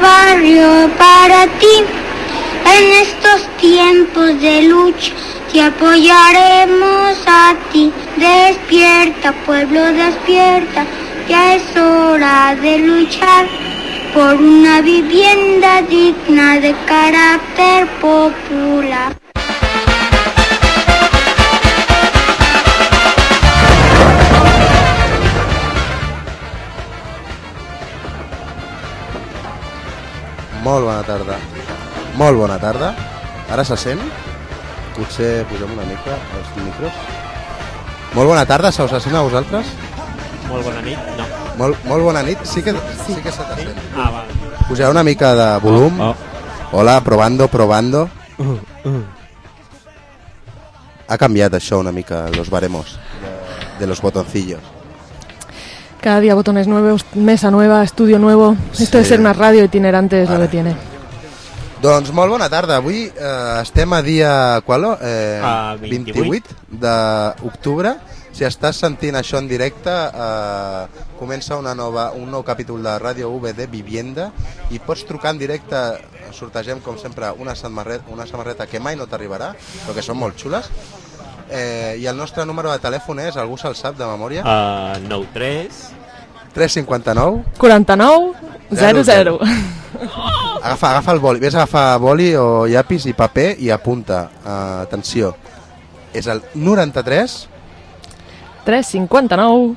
barrio para ti. En estos tiempos de lucha te apoyaremos a ti. Despierta, pueblo, despierta, ya es hora de luchar por una vivienda digna de carácter popular. Molt bona tarda. Molt bona tarda. Ara se sent? Potser posem una mica els micros. Molt bona tarda, se us sent a vosaltres? Molt bona nit, no. Molt, molt bona nit, sí que, sí que se te sent. Ah, va. Poseu una mica de volum. Oh, Hola, probando, probando. Ha canviat això una mica, los baremos de, de los botoncillos. Cada día botones nuevos, mesa nueva, estudio nuevo. Esto de Sí. ser una radio itinerante es lo Vale. que tiene. Doncs molt bona tarda. Avui eh, estem a dia qual? Eh, Ah, 28. 28 d'octubre. Si estàs sentint això en directe, eh, comença una nova, un nou capítol de Ràdio V de Vivienda i pots trucar en directe, sortegem com sempre una samarreta, una samarreta que mai no t'arribarà, però que són molt xules. Eh, I el nostre número de telèfon és, algú se'l sap de memòria? Uh, 9-3. 359 49 Zero, 00. Agafa, agafa el boli, vés a agafar boli o llapis i paper i apunta. Uh, atenció, és el 93 359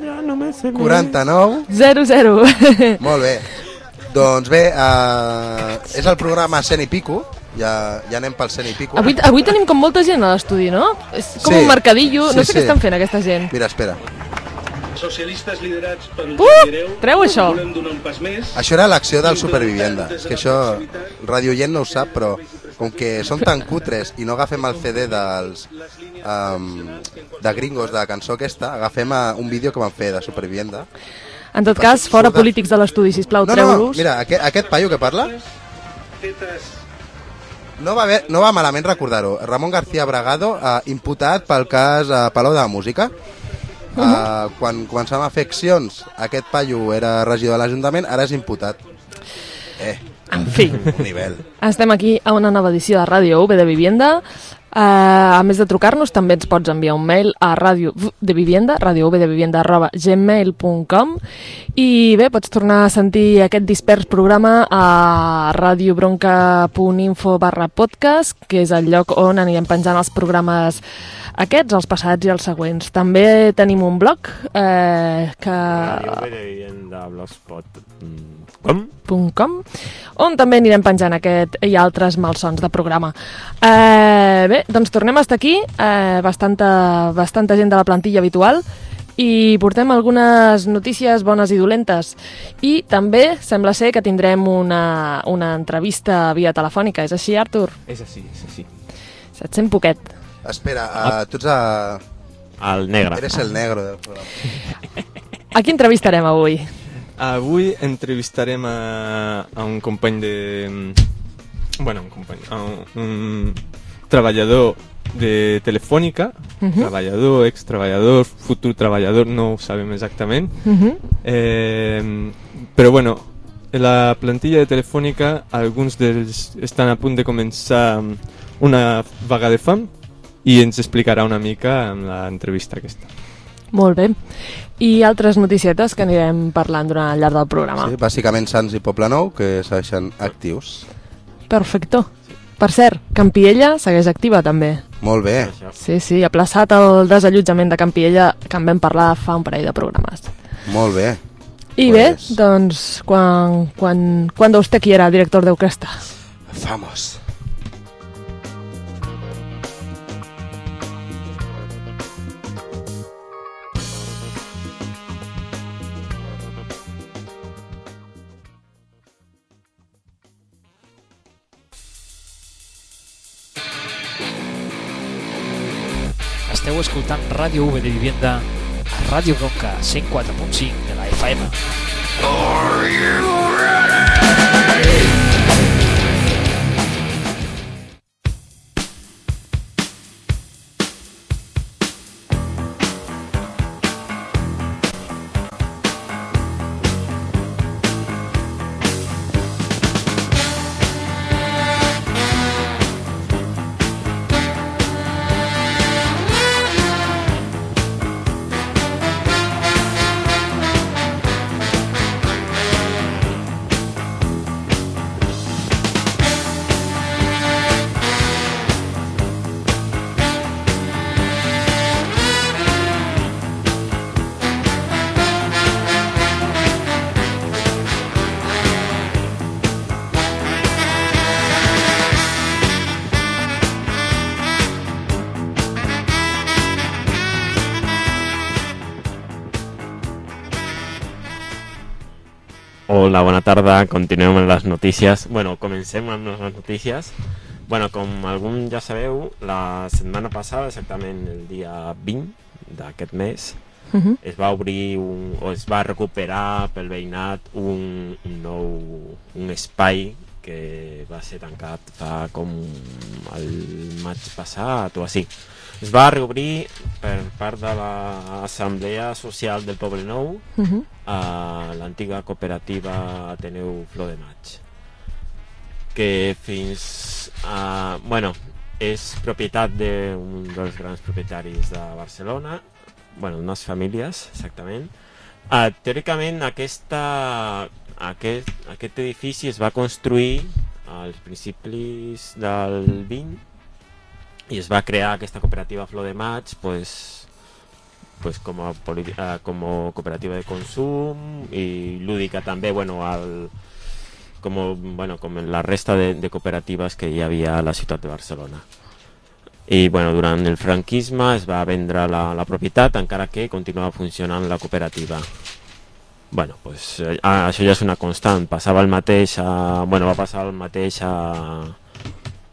Ja no me sé 49 00. Molt bé. Doncs bé, uh, és el programa Cent i Pico, ja, ja anem pel Cent i Pico. avui, avui tenim com molta gent a l'estudi, no? És com Sí. un mercadillo. Sí, no sé sí. què estan fent aquesta gent. Mira, espera. Socialistes liderats per Uh, Gireu treu això. volem donar un pas més. Això era l'acció del Supervivienda. Que això, Radio Gent no ho sap, però com que som tan cutres i no agafem el CD dels um, de gringos de la cançó aquesta, agafem uh, un vídeo que van fer de Supervivienda. En tot cas, fora polítics de l'estudi, sisplau, No, no, treu-los. mira, aquest, aquest paio que parla Fetes no va, bé, no va malament recordar-ho. Ramon García Bragado, eh, imputat pel cas eh, Palau de la Música. Eh, quan començàvem a fer accions, aquest paio era regidor de l'Ajuntament, ara és imputat. Eh, En fi, nivell. estem aquí a una nova edició de Ràdio V de Vivienda. Uh, a més de trucar-nos, també ens pots enviar un mail a ràdio de Vivienda, radiovdevivienda arroba gmail.com i bé, pots tornar a sentir aquest dispers programa a radiobronca.info barra podcast, que és el lloc on anirem penjant els programes aquests, els passats i els següents. També tenim un blog eh, que? .com, on també anirem penjant aquest i altres malsons de programa. Eh, bé, doncs tornem a estar aquí, eh, bastanta, bastanta gent de la plantilla habitual, i portem algunes notícies bones i dolentes. I també sembla ser que tindrem una, una entrevista via telefònica. És així, Artur? És així, és així. Se't sent poquet. Espera, uh, tu ets a... El negre. eres el negro del programa. A qui entrevistarem avui? Avui entrevistarem a, a un company de... Bueno, un company... A un, un treballador de Telefònica, uh -huh. treballador, ex-treballador, futur treballador, no ho sabem exactament. Uh -huh. Eh, però bueno, la plantilla de Telefònica, alguns d'ells estan a punt de començar una vaga de fam i ens explicarà una mica en l'entrevista aquesta. Molt bé. I altres noticietes que anirem parlant durant el llarg del programa. Sí, bàsicament Sants i Poblenou, que segueixen actius. Perfecto. Per cert, Campiella segueix activa també. Molt bé. Sí, sí, ha plaçat el desallotjament de Campiella que en vam parlar fa un parell de programes. Molt bé. I Pues- bé, doncs, quan, quan, cuando usted quiera, director de orquesta. Vamos. Esteu escoltant Ràdio V de Vivienda a Ràdio Bronca 104.5 de la FM. Hola, bona tarda. Continuem amb les notícies. Bueno, comencem amb les notícies. Bueno, com algun ja sabeu, la setmana passada, exactament el dia 20 d'aquest mes, Uh -huh. es va obrir un, o es va recuperar pel veïnat un, un nou un espai que va ser tancat fa com el maig passat o així. Es va reobrir per part de l'Assemblea Social del Poble Nou Uh -huh. a l'antiga cooperativa Ateneu Flor de Maig que fins a... bueno, és propietat d'un dels grans propietaris de Barcelona bueno, unes famílies, exactament uh, teòricament aquesta aquest, aquest edifici es va construir als principis del 20 i es va crear aquesta cooperativa Flor de Maig pues, pues com, a politi- eh, com a cooperativa de consum i lúdica també bueno, al, com, bueno, com en la resta de, cooperatives que hi havia a la ciutat de Barcelona. I bueno, durant el franquisme es va vendre la, la propietat encara que continuava funcionant la cooperativa. Bueno, pues, eh, ah, això ja és una constant. Passava el mateix a, bueno, va passar el mateix a,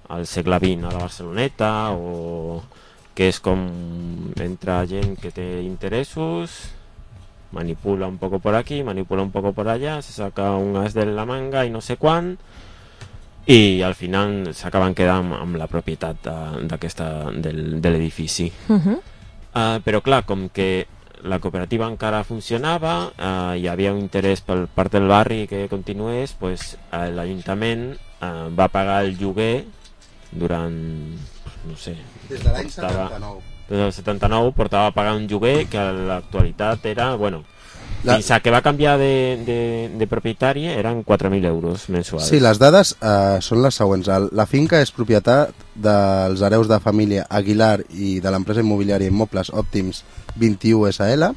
al segle XX a la Barceloneta o que és com entra gent que té interessos manipula un poco por aquí, manipula un poco por allá, se saca un as de la manga i no sé quan i al final s'acaben quedant amb, amb la propietat de- d'aquesta del, de l'edifici. Uh -huh. Uh, però clar, com que la cooperativa encara funcionava, uh, hi havia un interès per part del barri que continués, pues, uh, l'Ajuntament uh, va pagar el lloguer durant, no sé, Des de l'any Portava- 79. des del 79 portava a pagar un lloguer que a l'actualitat era, bueno, La- fins a que va canviar de, de, de propietari eren 4.000 euros mensuals. Sí, les dades eh, són les següents. La finca és propietat dels hereus de família Aguilar i de l'empresa immobiliària Immobles Òptims 21 SL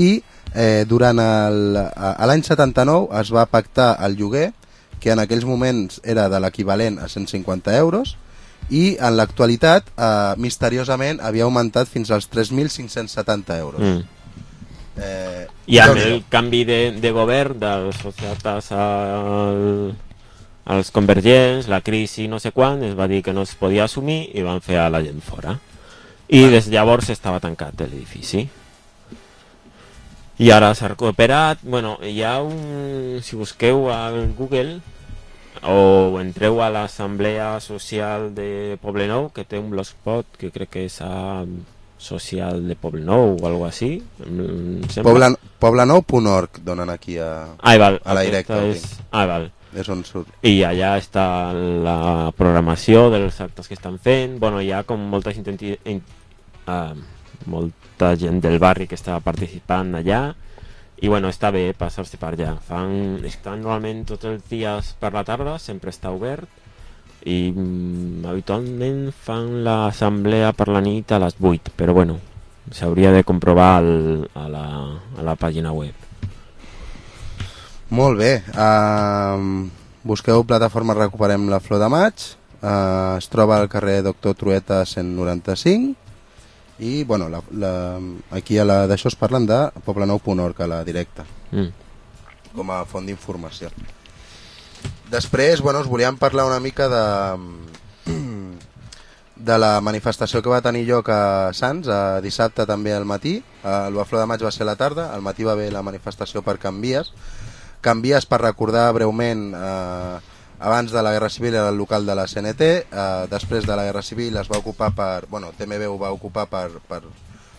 i eh, durant l'any 79 es va pactar el lloguer que en aquells moments era de l'equivalent a 150 euros i en l'actualitat eh, misteriosament havia augmentat fins als 3.570 euros. Mm. Eh, I amb el canvi de, de govern dels societats al, als convergents, la crisi no sé quan, es va dir que no es podia assumir i van fer a la gent fora. I des de llavors estava tancat l'edifici. I ara s'ha recuperat, bueno, hi ha un... si busqueu al Google o entreu a l'Assemblea Social de Poblenou, que té un blogspot que crec que és a social de Poblenou o alguna així. sembla. Pobla, poblenou.org donen aquí a, Ah, val. a la directa, És... Ah, val. és on surt. I allà està la programació dels actes que estan fent. Bueno, hi ha com molta gent, uh, molta gent del barri que està participant allà. I bueno, està bé passar-se per allà. Fan, estan normalment tots els dies per la tarda, sempre està obert. I mm, habitualment fan l'assemblea per la nit a les 8, però bueno, s'hauria de comprovar al, a, la, a la pàgina web. Molt bé. Uh, busqueu plataforma Recuperem la Flor de Maig. Uh, es troba al carrer Doctor Trueta 195 i bueno, la, la, aquí a la- d'això es parlen de poblenou.org a la directa Mm. com a font d'informació. Després, bueno, us volíem parlar una mica de, de la manifestació que va tenir lloc a Sants, a dissabte també al matí. El Flor de Maig va ser a la tarda, al matí va haver la manifestació per Canvies. Canvies, per recordar breument, eh, abans de la Guerra Civil era el local de la CNT, eh, després de la Guerra Civil es va ocupar per... Bueno, TMB ho va ocupar per, per,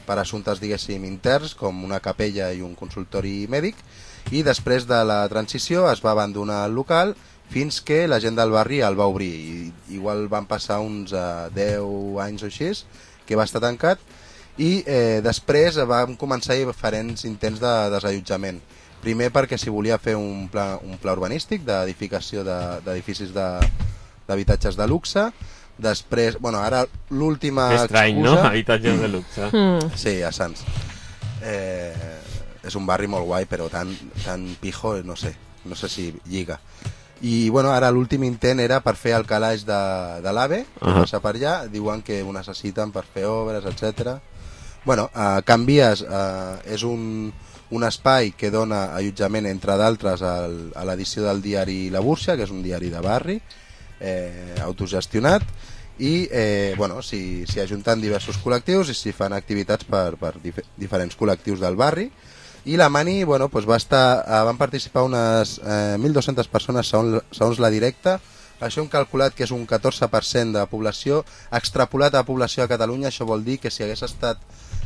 per assumptes, diguéssim, interns, com una capella i un consultori mèdic, i després de la transició es va abandonar el local fins que la gent del barri el va obrir. I, igual van passar uns eh, 10 anys o així, que va estar tancat, i eh, després vam començar diferents intents de desallotjament. Primer perquè s'hi volia fer un pla, un pla urbanístic d'edificació de- d'edificis de, d'habitatges de luxe, després, bueno, ara l'última estrany, no? excusa... Habitatges de luxe. Mm. Sí, a Sants. Eh, és un barri molt guai, però tan, tan pijo, no sé, no sé si lliga. I bueno, ara l'últim intent era per fer el calaix de, de l'AVE, que Ahà. passa per allà, diuen que ho necessiten per fer obres, etc. Bueno, eh, Canvies eh, és un, un espai que dona allotjament, entre d'altres, al- a l'edició del diari La Búrcia, que és un diari de barri, eh, autogestionat, i eh, bueno, s'hi ajunten diversos col·lectius i s'hi fan activitats per, per dif diferents col·lectius del barri. I la Mani bueno, doncs va estar, eh, van participar unes eh, 1.200 persones segons, segons la directa. Això hem calculat que és un 14% de població extrapolat a la població de Catalunya. Això vol dir que si hagués estat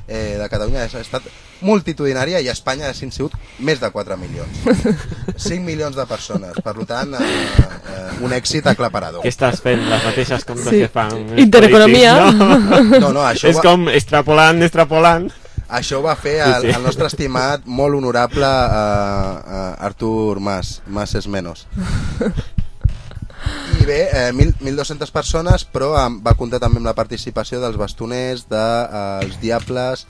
eh, de Catalunya hagués estat multitudinària i a Espanya haguessin sigut més de 4 milions 5 milions de persones per tant eh, eh, un èxit aclaparador Què estàs fent? Les mateixes comptes Sí. que fan Intereconomia. polítics, No? no, no, això És va- com extrapolant, extrapolant. Això ho va fer el, sí. el nostre estimat, molt honorable uh, uh, Artur Mas, Mas és menos. Bé, eh, mil- 1.200 persones, però amb, va comptar també amb la participació dels bastoners, dels de, els diables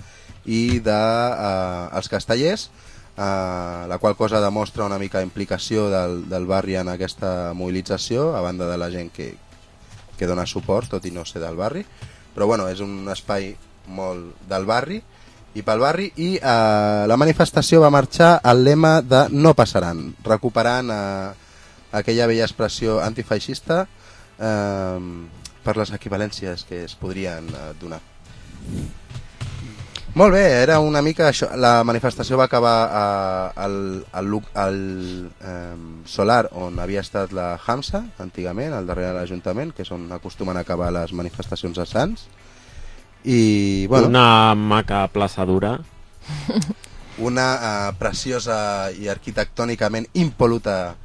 i de uh, els castellers, uh, la qual cosa demostra una mica implicació del, del barri en aquesta mobilització, a banda de la gent que, que dona suport, tot i no ser del barri. Però bueno, és un espai molt del barri i pel barri i eh, la manifestació va marxar al lema de no passaran, recuperant eh, aquella vella expressió antifeixista eh, per les equivalències que es podrien eh, donar. Molt bé, era una mica això. La manifestació va acabar eh, al, al, al eh, solar on havia estat la Hamsa, antigament, al darrere de l'Ajuntament, que és on acostumen a acabar les manifestacions a Sants. I, bueno, una, Una maca plaça dura. una eh, preciosa i arquitectònicament impoluta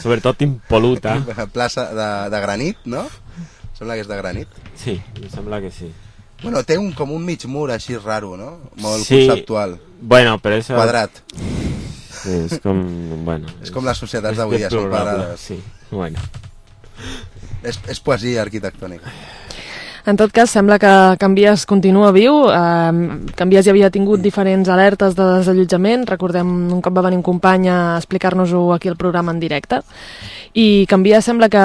Sobretot impoluta. plaça de, de granit, no? Sembla que és de granit. Sí, em sembla que sí. Bueno, té un, com un mig mur així raro, no? Molt Sí. conceptual. Bueno, però això... Quadrat. Sí, és com... Bueno, És com les societats és d'avui dia, són quadrades. Sí, bueno. És, és poesia arquitectònica. En tot cas, sembla que Canvies continua viu. Eh, Canvies ja havia tingut diferents alertes de desallotjament. Recordem, un cop va venir un company a explicar-nos-ho aquí al programa en directe. I Canvies sembla que,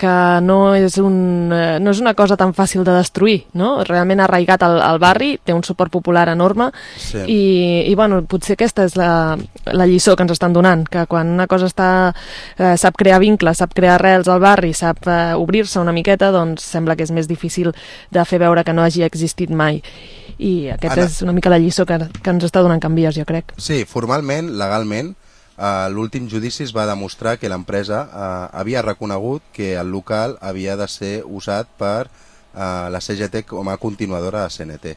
que no, és un, eh, no és una cosa tan fàcil de destruir, no? Realment ha arraigat al, al barri, té un suport popular enorme Sí. i, i bueno, potser aquesta és la, la lliçó que ens estan donant, que quan una cosa està, eh, sap crear vincles, sap crear arrels al barri, sap eh, obrir-se una miqueta, doncs sembla que és més difícil de fer veure que no hagi existit mai. I aquesta Anna. és una mica la lliçó que, que ens està donant Canvies, jo crec. Sí, formalment, legalment, a l'últim judici es va demostrar que l'empresa eh, havia reconegut que el local havia de ser usat per eh, la CGT com a continuadora de CNT.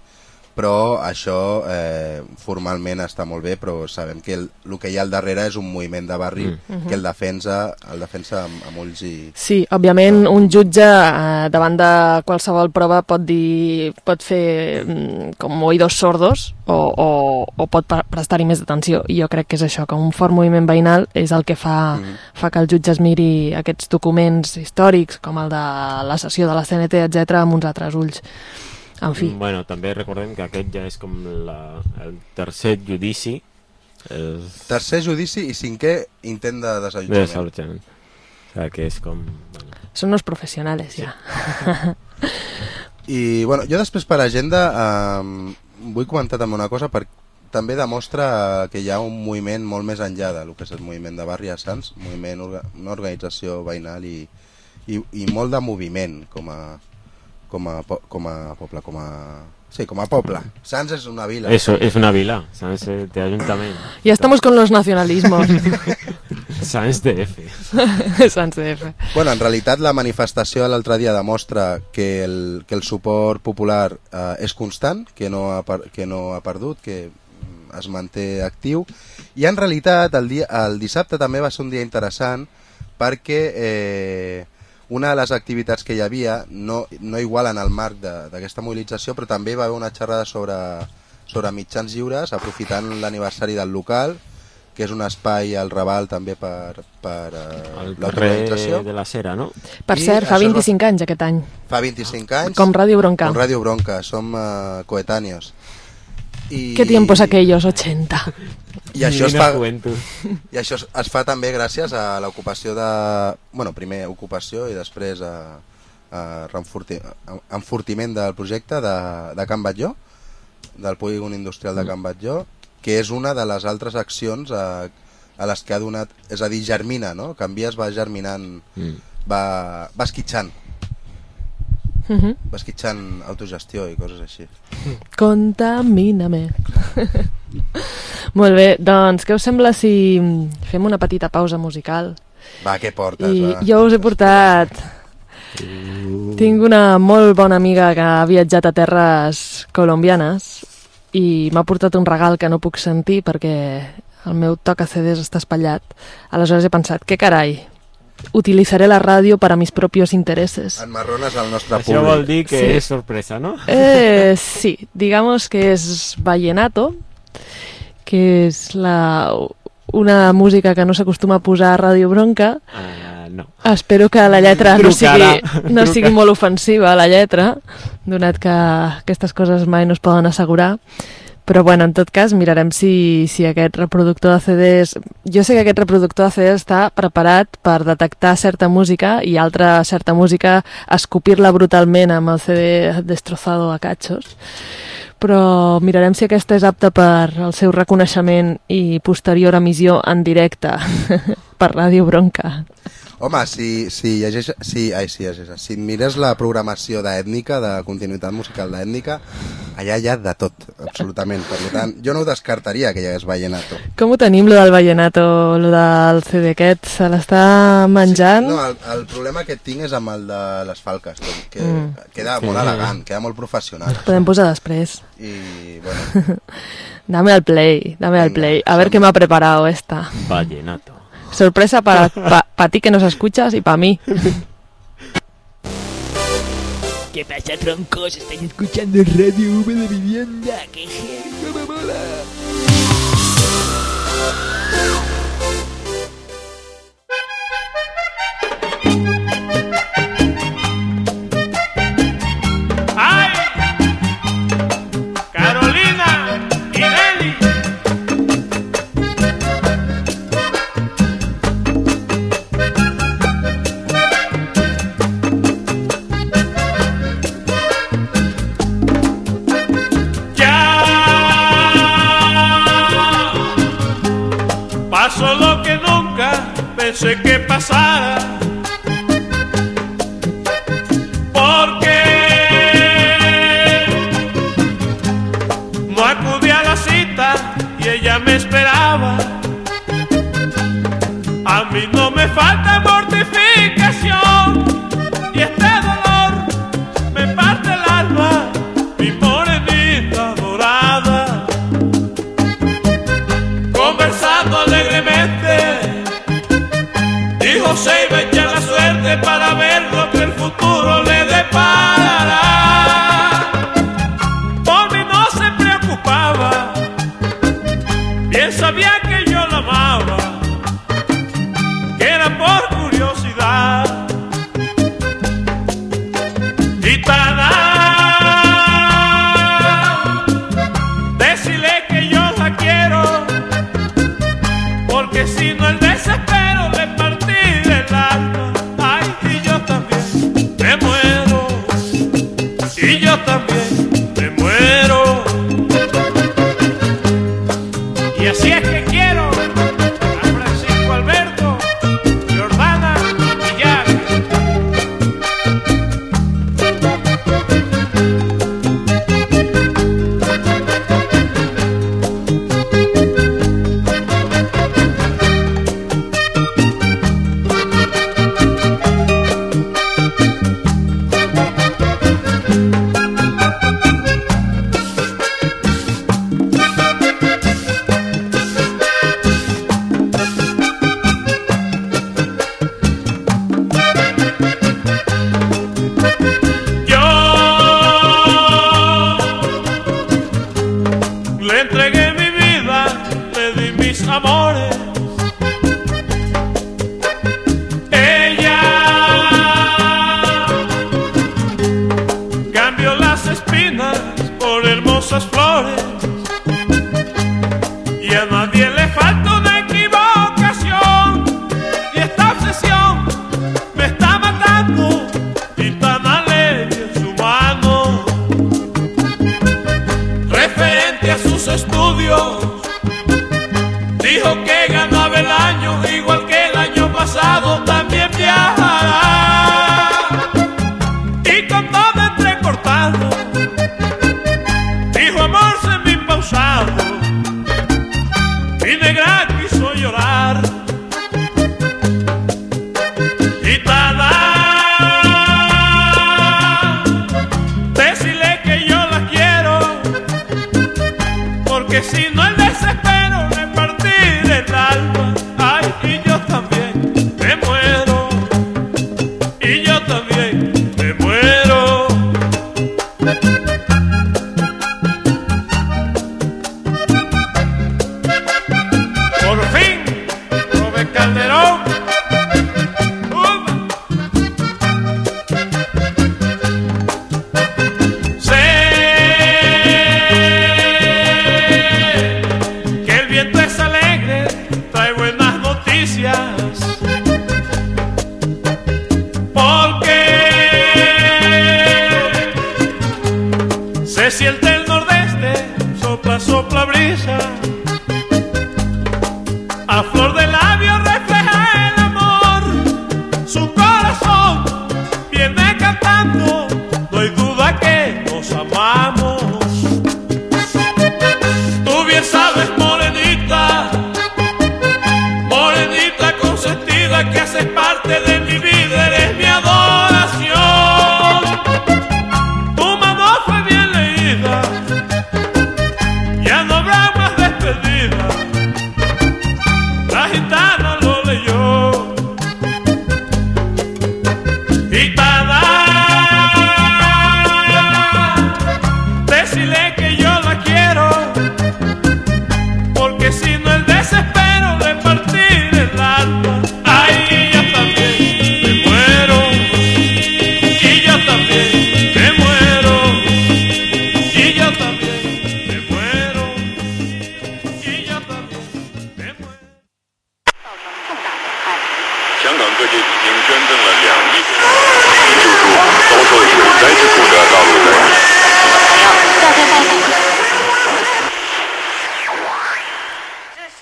Però això eh, formalment està molt bé, però sabem que el, el que hi ha al darrere és un moviment de barri Mm. que el defensa, el defensa amb, amb ulls i... Sí, òbviament un jutge eh, davant de qualsevol prova pot dir, pot fer mm, com oïdos sordos o, o, o pot pre- prestar-hi més atenció i jo crec que és això, que un fort moviment veïnal és el que fa, Mm. fa que el jutge es miri aquests documents històrics com el de la sessió de la CNT, etc amb uns altres ulls. En fi, Bueno, també recordem que aquest ja és com la, el tercer judici el Tercer judici i cinquè intent de de desallotjament. desallotjament. O sigui que és com... Bueno, són unos professionales ja. I bueno, jo després per agenda eh, vull comentar també una cosa per també demostra que hi ha un moviment molt més enllà del que és el moviment de barri a Sants, moviment, una organització veïnal i, i, i molt de moviment com a, com a, po- com a poble, com a... Sí, com a poble. Sants és una vila. Eso es una vila, Sans de Ayuntamiento. Ya estamos con los nacionalismos. Sans DF. Sans DF. Bueno, en realitat la manifestació de l'altre dia demostra que el, que el suport popular eh, és constant, que no, ha, que no ha perdut, que mm, es manté actiu i en realitat el, dia, el dissabte també va ser un dia interessant perquè eh, una de les activitats que hi havia no, no igual en el marc de- d'aquesta mobilització però també va haver una xerrada sobre, sobre mitjans lliures aprofitant l'aniversari del local que és un espai al Raval també per, per eh, carrer de la Cera, no? Per I cert, fa això es va- 25 anys aquest any. Fa 25 anys. Com Ràdio Bronca. Com Ràdio Bronca, som uh, coetáneos. I, ¿Qué tiempos aquellos? 80. I això, es fa. I això es- es fa també gràcies a l'ocupació de... Bueno, primer ocupació i després a, a renforti, a, enfortiment del projecte de, de Can Batlló, del polígon industrial de Can Batlló, que és una de les altres accions a, a les que ha donat, és a dir, germina, no? Canvies, va germinant, Mm. va, va esquitxant, Mhm. va esquitxant autogestió i coses així. Contamina-me. Molt bé, doncs què us sembla si fem una petita pausa musical? Va, què portes? I va? jo us he portat... Tinc una molt bona amiga que ha viatjat a terres colombianes i m'ha portat un regal que no puc sentir perquè el meu toca CDs està espatllat. Aleshores he pensat, què carai, utilitzaré la ràdio para mis propios intereses. Enmarrones al nostre Això vol públic. dir que Sí. és sorpresa, no? Eh, sí, digamos que es vallenato, que és la, una música que no s'acostuma a posar a Ràdio Bronca. Uh, no. Espero que la lletra no sigui, no sigui molt ofensiva, la lletra, donat que aquestes coses mai no es poden assegurar. Però bueno, en tot cas, mirarem si, si aquest reproductor de CDs... Jo sé que aquest reproductor de CDs està preparat per detectar certa música i altra certa música escopir-la brutalment amb el CD destrozado a cachos. Però mirarem si aquesta és apta per al seu reconeixement i posterior emissió en directe per Ràdio Bronca. Home, si, si llegeix... Si, ai, si, llegeix, si mires la programació d'ètnica, de continuïtat musical d'ètnica, allà hi ha de tot, absolutament. Per tant, jo no ho descartaria que hi hagués vallenato. Com ho tenim, lo del vallenato, lo del CD aquest? Se l'està menjant? No, el, el problema que tinc és amb el de les falques, que, que Mm. queda molt elegant, queda molt professional. Podem posar després. I, bueno, Dame al play, dame al play. A ver qué me ha preparado esta. Vallenato. Sorpresa para pa, pa ti que nos escuchas y para mí. ¿Qué pasa, troncos? ¿Estáis escuchando Radio V de Vivienda? ¡Qué genial! me mola! Pensé que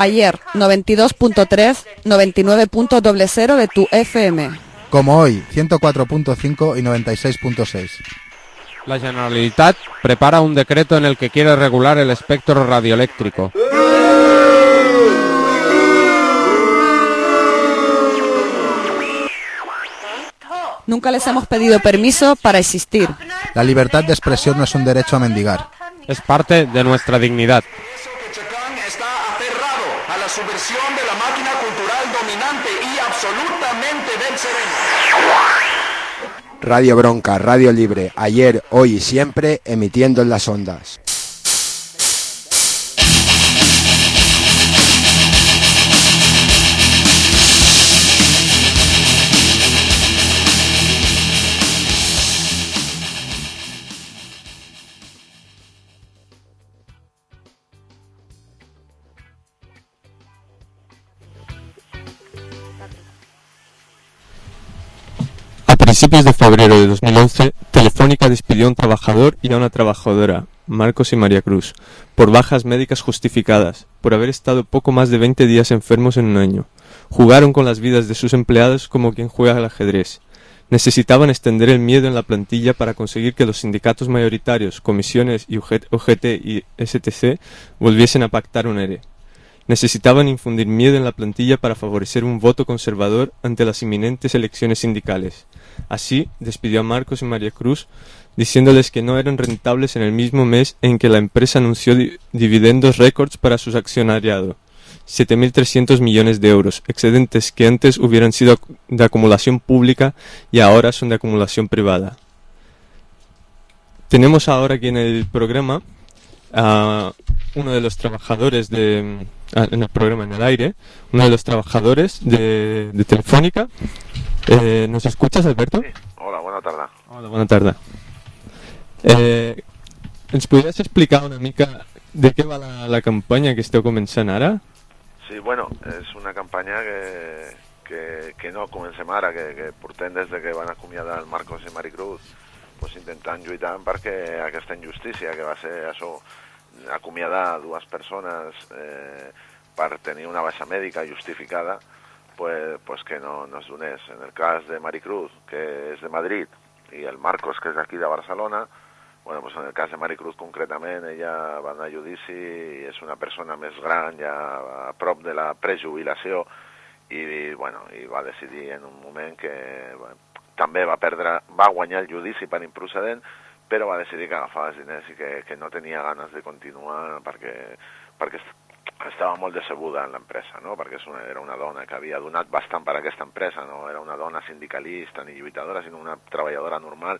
Ayer, 92.3, 99.00 de tu FM. Como hoy, 104.5 y 96.6. La Generalitat prepara un decreto en el que quiere regular el espectro radioeléctrico. Nunca les hemos pedido permiso para existir. La libertad de expresión no es un derecho a mendigar. Es parte de nuestra dignidad. está aferrado a la subversión de la máquina cultural dominante y absolutamente del sereno. Radio Bronca, Radio Libre, ayer, hoy y siempre, emitiendo en las ondas. Principios de febrero de 2011, Telefónica despidió a un trabajador y a una trabajadora, Marcos y María Cruz, por bajas médicas justificadas, por haber estado poco más de 20 días enfermos en un año. Jugaron con las vidas de sus empleados como quien juega al ajedrez. Necesitaban extender el miedo en la plantilla para conseguir que los sindicatos mayoritarios, comisiones y UGT y STC volviesen a pactar un ERE. Necesitaban infundir miedo en la plantilla para favorecer un voto conservador ante las inminentes elecciones sindicales. Así, despidió a Marcos y María Cruz, diciéndoles que no eran rentables en el mismo mes en que la empresa anunció di- dividendos récords para su accionariado. 7.300 millones de euros, excedentes que antes hubieran sido de acumulación pública y ahora son de acumulación privada. Tenemos ahora aquí en el programa a uno de los trabajadores de a- en el programa en el aire, uno de los trabajadores de, de Telefónica. Eh, ¿Nos escuchas, Alberto? Hola, bona tarda. Hola, bona tarda. Eh, ens podries explicar una mica de què va la, la campanya que esteu començant ara? Sí, bueno, és una campanya que, que, que no comencem ara, que, que portem des de que van acomiadar el Marcos i Maricruz pues, intentant lluitar perquè aquesta injustícia que va ser això, acomiadar dues persones eh, per tenir una baixa mèdica justificada, pues, pues que no, no es donés. En el cas de Maricruz, que és de Madrid, i el Marcos, que és d'aquí de Barcelona, bueno, pues en el cas de Maricruz concretament, ella va anar a judici i és una persona més gran, ja a prop de la prejubilació, i, bueno, i va decidir en un moment que bueno, també va perdre, va guanyar el judici per improcedent, però va decidir que agafava els diners i que, que no tenia ganes de continuar perquè perquè est- estava molt decebuda en l'empresa, no? perquè és una, era una dona que havia donat bastant per a aquesta empresa, no era una dona sindicalista ni lluitadora, sinó una treballadora normal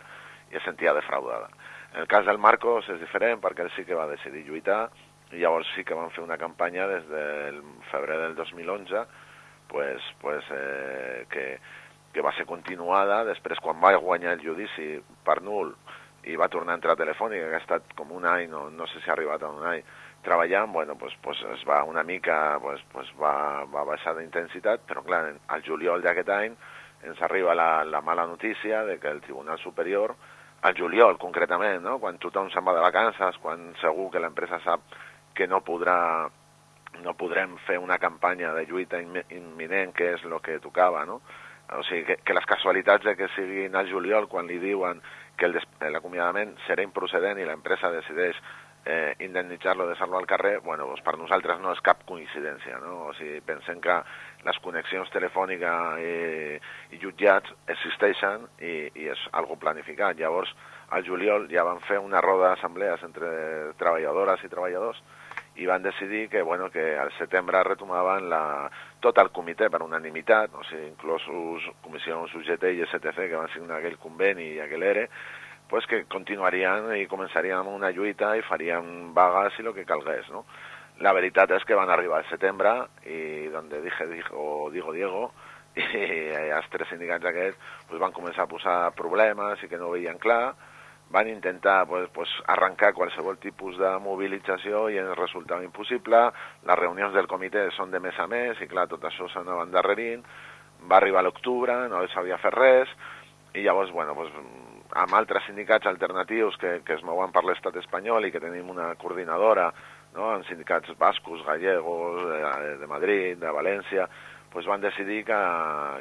i es sentia defraudada. En el cas del Marcos és diferent perquè ell sí que va decidir lluitar i llavors sí que van fer una campanya des del febrer del 2011 pues, pues, eh, que, que va ser continuada després quan va guanyar el judici per nul i va tornar a entrar a Telefònica, que ha estat com un any, no, no sé si ha arribat a un any, treballant, bueno, pues, pues es va una mica, pues, pues va, va baixar d'intensitat, però clar, al juliol d'aquest any ens arriba la, la mala notícia de que el Tribunal Superior, al juliol concretament, no? quan tothom se'n va de vacances, quan segur que l'empresa sap que no podrà no podrem fer una campanya de lluita immi- imminent, que és el que tocava, no? O sigui, que, que les casualitats de que siguin al juliol quan li diuen que des- l'acomiadament serà improcedent i l'empresa decideix eh, indemnitzar-lo, deixar-lo al carrer, bueno, doncs per nosaltres no és cap coincidència, no? O sigui, pensem que les connexions telefònica i, i jutjats existeixen i, i és algo planificat. Llavors, al juliol ja van fer una roda d'assemblees entre treballadores i treballadors i van decidir que, bueno, que al setembre retomaven la, tot el comitè per unanimitat, o sigui, inclosos comissions UGT i STC que van signar aquell conveni i aquell ERE, pues que continuarien i començarien una lluita i farien vagues i el que calgués, no? La veritat és que van arribar al setembre i donde dije, dijo, digo Diego, i els tres sindicats aquests pues, van començar a posar problemes i que no veien clar, van intentar pues, pues, arrencar qualsevol tipus de mobilització i ens resultava impossible, les reunions del comitè són de mes a mes i clar, tot això s'anava endarrerint, va arribar l'octubre, no s'havia fet res, i llavors, bueno, pues, amb altres sindicats alternatius que, que es mouen per l'estat espanyol i que tenim una coordinadora, no? amb sindicats bascos, gallegos, de, de Madrid, de València, pues van decidir que,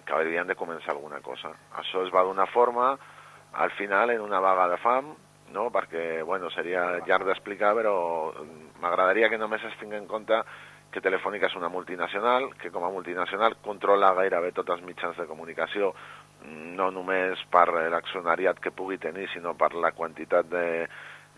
que havien de començar alguna cosa. Això es va donar forma, al final, en una vaga de fam, no? perquè bueno, seria llarg d'explicar, però m'agradaria que només es tingui en compte que Telefònica és una multinacional, que com a multinacional controla gairebé tots els mitjans de comunicació, no només per l'accionariat que pugui tenir, sinó per la quantitat de,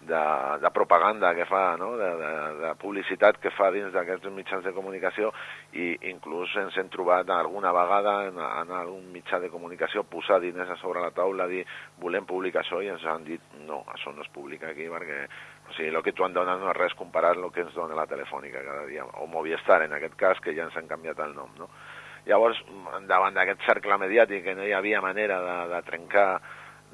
de, de propaganda que fa, no? de, de, de publicitat que fa dins d'aquests mitjans de comunicació i inclús ens hem trobat alguna vegada en, en algun mitjà de comunicació posar diners a sobre la taula, dir volem publicar això i ens han dit no, això no es publica aquí perquè o sigui, el que tu han donat no és res comparat el que ens dona la telefònica cada dia, o Movistar en aquest cas, que ja ens han canviat el nom, no? Llavors, davant d'aquest cercle mediàtic que no hi havia manera de, de trencar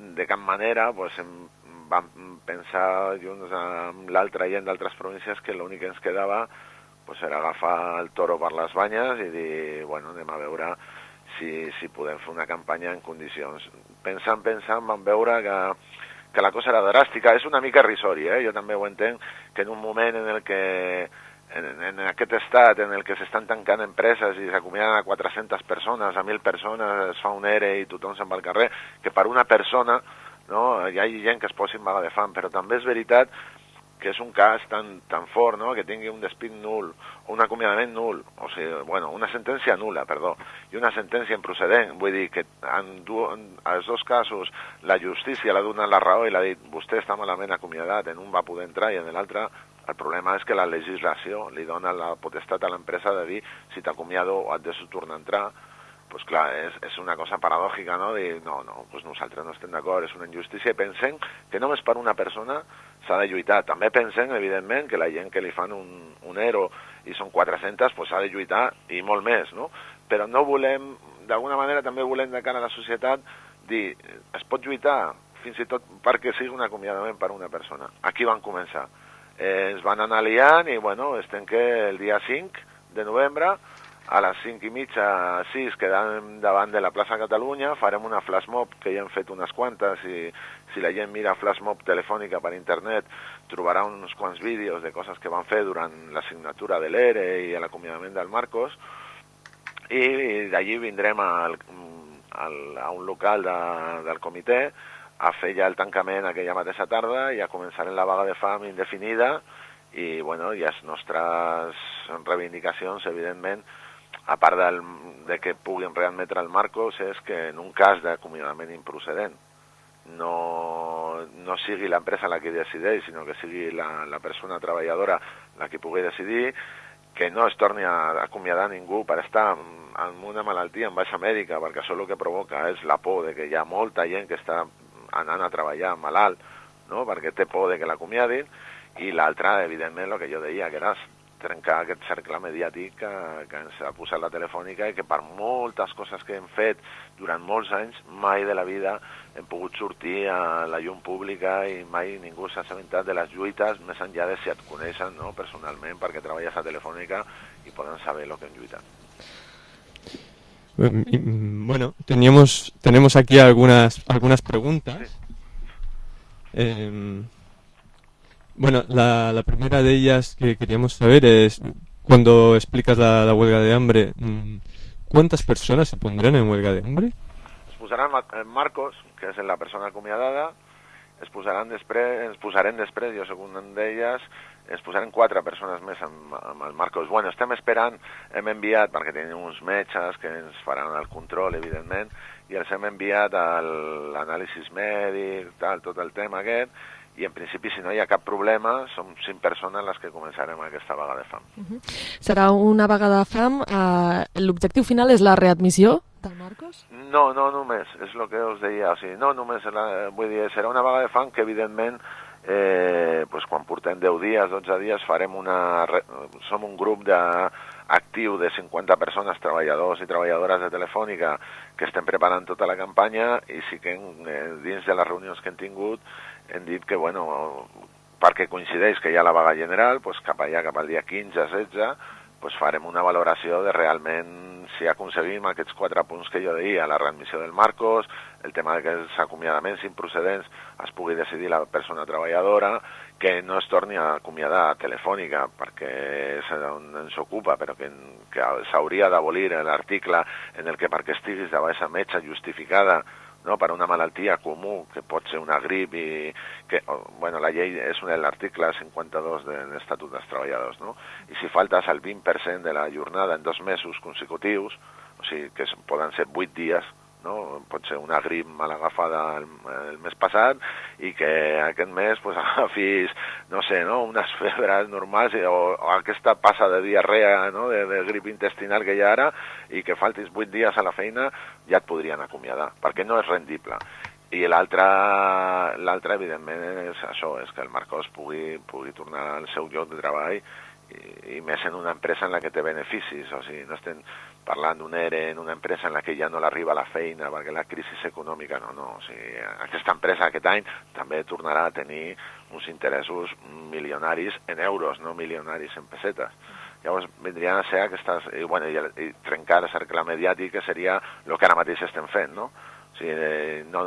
de cap manera, pues, hem, vam pensar junts amb l'altra gent d'altres províncies que l'únic que ens quedava pues, era agafar el toro per les banyes i dir, bueno, anem a veure si, si podem fer una campanya en condicions. Pensant, pensant, vam veure que, que la cosa era dràstica. És una mica risori, eh? jo també ho entenc, que en un moment en el que en, en aquest estat en el que s'estan tancant empreses i s'acomiaden a 400 persones, a 1.000 persones, es fa un ERE i tothom se'n va al carrer, que per una persona no, hi ha gent que es posi en vaga de fam, però també és veritat que és un cas tan, tan fort, no?, que tingui un despit nul, o un acomiadament nul, o sigui, bueno, una sentència nula, perdó, i una sentència improcedent. Vull dir que en, du, en els dos casos la justícia l'ha donat la raó i l'ha dit vostè està malament acomiadat, en un va poder entrar i en l'altre el problema és que la legislació li dona la potestat a l'empresa de dir si t'acomiado o et deixo tornar a entrar, pues clar, és, és una cosa paradòjica, no?, dir, no, no, pues nosaltres no estem d'acord, és una injustícia, i pensem que només per una persona s'ha de lluitar. També pensem, evidentment, que la gent que li fan un, un ERO i són 400, pues s'ha de lluitar i molt més, no? Però no volem, d'alguna manera també volem de cara a la societat dir, es pot lluitar fins i tot perquè sigui un acomiadament per una persona. Aquí van començar. Eh, ens van anar liant i, bueno, estem que el dia 5 de novembre a les 5 i mitja, 6, quedam davant de la plaça Catalunya, farem una flash mob, que ja hem fet unes quantes, i si la gent mira flash mob telefònica per internet, trobarà uns quants vídeos de coses que van fer durant la signatura de l'ERE i l'acomiadament del Marcos, i, d'allí vindrem al, al, a un local de, del comitè a fer ja el tancament aquella mateixa tarda i a començarem la vaga de fam indefinida i, bueno, i les nostres reivindicacions, evidentment, a part del, de que puguin readmetre el Marcos, és que en un cas d'acomiadament improcedent no, no sigui l'empresa la que decideix, sinó que sigui la, la persona treballadora la que pugui decidir, que no es torni a acomiadar ningú per estar amb una malaltia en baixa mèdica, perquè això el que provoca és la por de que hi ha molta gent que està anant a treballar malalt, no? perquè té por de que l'acomiadin, i l'altra, evidentment, el que jo deia, que era trencar aquest cercle mediàtic que, que ens ha posat la telefònica i que per moltes coses que hem fet durant molts anys, mai de la vida hem pogut sortir a la llum pública i mai ningú s'ha assabentat de les lluites més enllà de si et coneixen no, personalment perquè treballes a Telefònica i poden saber el que hem lluitat. Mm, Bueno, teníamos, tenemos aquí algunas, algunas preguntas. Eh, bueno, la, la primera de ellas que queríamos saber es, cuando explicas la, la huelga de hambre, mm, ¿cuántas personas se pondrán en huelga de hambre? Es posaran eh, Marcos, que és la persona acomiadada, es posaran després, ens posarem després, jo soc una d'elles, es posaran quatre persones el Marcos. Bueno, estem esperant, hem enviat, perquè tenim uns metges que ens faran el control, evidentment, i els hem enviat l'anàlisi mèdic, tal, tot el tema aquest, i en principi, si no hi ha cap problema, som cinc persones les que començarem aquesta vaga de fam. Serà una vaga de fam. Eh, L'objectiu final és la readmissió del Marcos? No, no només, és el que us deia, o sigui, no només, la, vull dir, serà una vaga de fam que evidentment eh, pues quan portem 10 dies, 12 dies, farem una... Som un grup de, actiu de 50 persones, treballadors i treballadores de Telefònica, que estem preparant tota la campanya i sí que en, eh, dins de les reunions que hem tingut hem dit que, bueno, perquè coincideix que hi ha la vaga general, pues cap allà, cap al dia 15-16, pues farem una valoració de realment si aconseguim aquests quatre punts que jo deia, la readmissió del Marcos, el tema de que els acomiadaments improcedents es pugui decidir la persona treballadora, que no es torni a acomiadar telefònica perquè és on ens ocupa, però que, que s'hauria d'abolir l'article en el que perquè estiguis de baixa metge justificada no, per una malaltia comú, que pot ser una grip i que, bueno, la llei és un l'article 52 de l'Estatut dels Treballadors, no? I si faltes el 20% de la jornada en dos mesos consecutius, o sigui, que poden ser 8 dies, no? pot ser una grip mal agafada el, el mes passat i que aquest mes pues, agafis, no sé, no? unes febres normals o, o aquesta passa de diarrea, no? de, de grip intestinal que hi ha ara i que faltis 8 dies a la feina ja et podrien acomiadar, perquè no és rendible. I l'altre evidentment, és això, és que el Marcos pugui, pugui tornar al seu lloc de treball i, i més en una empresa en la que té beneficis, o sigui, no estem parlant d'un ERE en una empresa en la que ja no l'arriba la feina perquè la crisi econòmica, no, no, o sigui, aquesta empresa aquest any també tornarà a tenir uns interessos milionaris en euros, no milionaris en pessetes. Llavors vindrien a ser aquestes, i, bueno, i, i trencar el cercle mediàtic que seria el que ara mateix estem fent, no? O sigui, eh, no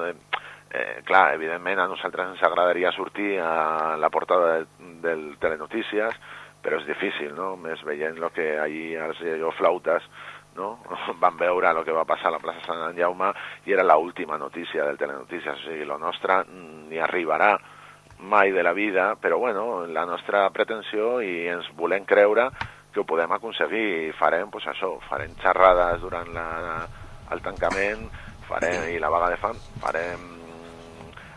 eh, clar, evidentment a nosaltres ens agradaria sortir a la portada de, del Telenotícies, però és difícil, no? Més veient el que allí els flautes no? van veure el que va passar a la plaça Sant Jaume i era l'última notícia del Telenotícies, o sigui, la nostra ni arribarà mai de la vida, però bueno, la nostra pretensió i ens volem creure que ho podem aconseguir i farem, pues, això, farem xerrades durant la, el tancament farem, i la vaga de fam, farem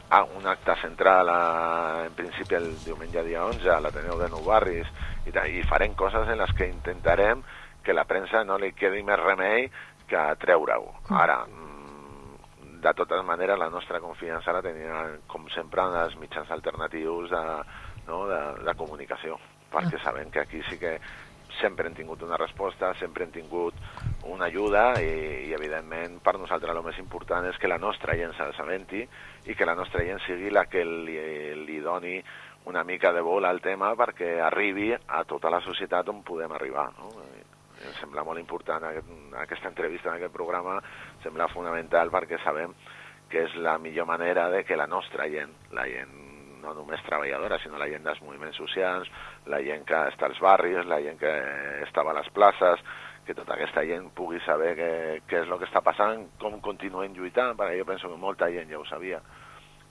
ah, un acte central a, en principi el diumenge dia 11 a l'Ateneu de Nou Barris i, i farem coses en les que intentarem que la premsa no li quedi més remei que treure-ho. Ara, mm, de totes maneres, la nostra confiança la tenia, com sempre, en els mitjans alternatius de, no, de, de comunicació, perquè sabem que aquí sí que sempre hem tingut una resposta, sempre hem tingut una ajuda i, i evidentment per nosaltres el més important és que la nostra gent s'assabenti i que la nostra gent sigui la que li, li doni una mica de vol al tema perquè arribi a tota la societat on podem arribar. No? Em sembla molt important aquest, aquesta entrevista en aquest programa, sembla fonamental perquè sabem que és la millor manera de que la nostra gent, la gent no només treballadora, sinó la gent dels moviments socials, la gent que està als barris, la gent que estava a les places, que tota aquesta gent pugui saber què, és el que està passant, com continuem lluitant, perquè jo penso que molta gent ja ho sabia,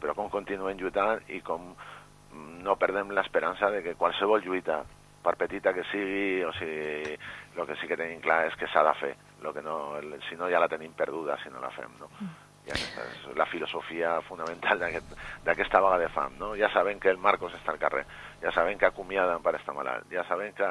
però com continuem lluitant i com mm, no perdem l'esperança de que qualsevol lluita, per petita que sigui, o sigui, el que sí que tenim clar és que s'ha de fer, lo que no, si no ja la tenim perduda si no la fem, no? I aquesta és la filosofia fonamental d'aquest- d'aquesta vaga de fam, no? Ja sabem que el Marcos està al carrer, ja sabem que acomiaden per estar malalt, ja sabem que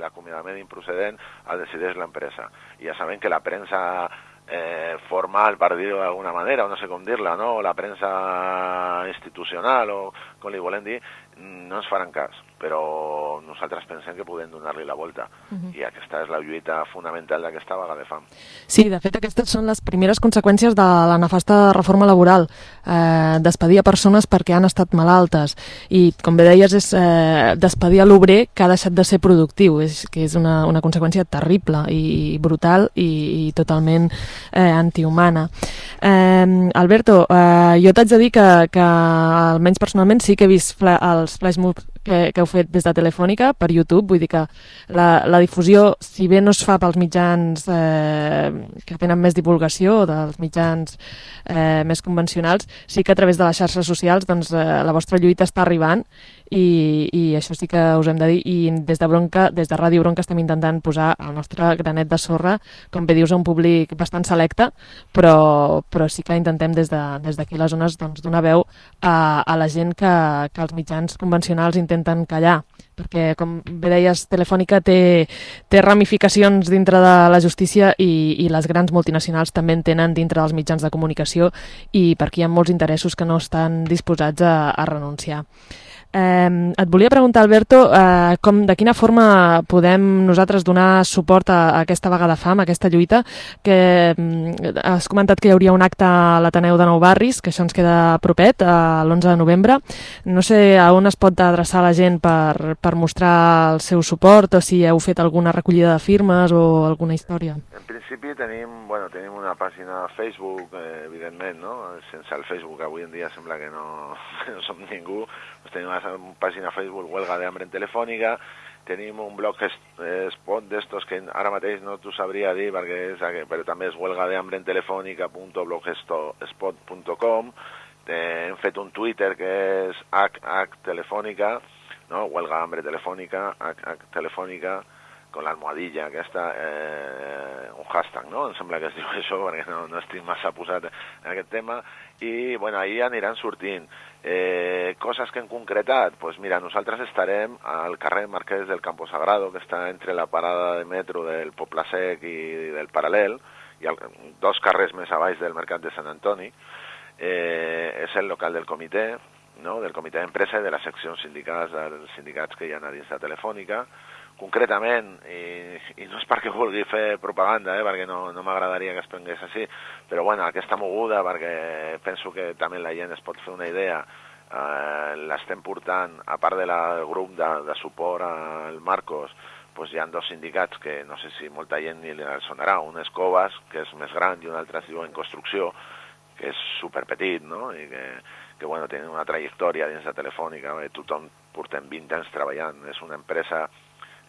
l'acomiadament improcedent el decideix l'empresa, i ja sabem que la premsa eh, formal, per dir-ho d'alguna manera, o no sé com dir-la, no? la premsa institucional, o com li volem dir, no ens faran cas, però nosaltres pensem que podem donar-li la volta, Mhm. i aquesta és la lluita fonamental d'aquesta vaga de fam. Sí, de fet, aquestes són les primeres conseqüències de la nefasta reforma laboral. Eh, despedir a persones perquè han estat malaltes. I, com bé deies, és eh, despedir a l'obrer que ha deixat de ser productiu, és, que és una, una conseqüència terrible i brutal i, i totalment eh, antihumana. Eh, Alberto, eh, jo t'haig de dir que, que almenys personalment sí que he vist fla els flash mobs que, que heu fet des de Telefònica per YouTube, vull dir que la, la difusió, si bé no es fa pels mitjans eh, que tenen més divulgació, dels mitjans eh, més convencionals, sí que a través de les xarxes socials doncs, eh, la vostra lluita està arribant i, i això sí que us hem de dir i des de Bronca, des de Ràdio Bronca estem intentant posar el nostre granet de sorra com bé dius a un públic bastant selecte però, però sí que intentem des d'aquí de, des les zones doncs, donar veu a, a la gent que, que els mitjans convencionals intenten callar perquè, com bé deies, Telefònica té, té ramificacions dintre de la justícia i, i les grans multinacionals també en tenen dintre dels mitjans de comunicació i per aquí hi ha molts interessos que no estan disposats a, a renunciar. Eh, et volia preguntar, Alberto, eh, com, de quina forma podem nosaltres donar suport a, a aquesta vaga de fam, a aquesta lluita, que mm, has comentat que hi hauria un acte a l'Ateneu de Nou Barris, que això ens queda propet, eh, l'11 de novembre. No sé a on es pot adreçar la gent per, per mostrar el seu suport o si heu fet alguna recollida de firmes o alguna història. En principi tenim, bueno, tenim una pàgina a Facebook, eh, evidentment, no? Sense el Facebook avui en dia sembla que no, no som ningú. Tenim una pàgina a Facebook, Huelga de Hambre en Telefònica, tenim un blog spot d'estos que ara mateix no t'ho sabria dir perquè és, però també és huelga de hambre en telefònica.blogspot.com eh, hem fet un Twitter que és HH Telefònica no? huelga de hambre telefònica HH con l'almohadilla aquesta, eh, un hashtag, no? Em sembla que es diu això perquè no, no estic massa posat en aquest tema i, bueno, ahir aniran sortint. Eh, coses que hem concretat, doncs pues mira, nosaltres estarem al carrer Marquès del Campo Sagrado, que està entre la parada de metro del Poble Sec i del Paral·lel, i el, dos carrers més a baix del Mercat de Sant Antoni. Eh, és el local del comitè, no? del comitè d'empresa i de les seccions sindicals dels sindicats que hi ha a dins de Telefònica. Concretament, i, i no és perquè vulgui fer propaganda, eh, perquè no, no m'agradaria que es prengués així, però bueno, aquesta moguda, perquè penso que també la gent es pot fer una idea, eh, l'estem portant, a part del grup de, de suport al Marcos, pues hi ha dos sindicats que no sé si molta gent ni li sonarà, un és Covas, que és més gran, i un altre es diu En Construcció, que és superpetit, no? I que, que bueno, tenen una trajectòria dins de Telefònica, eh? tothom portem 20 anys treballant, és una empresa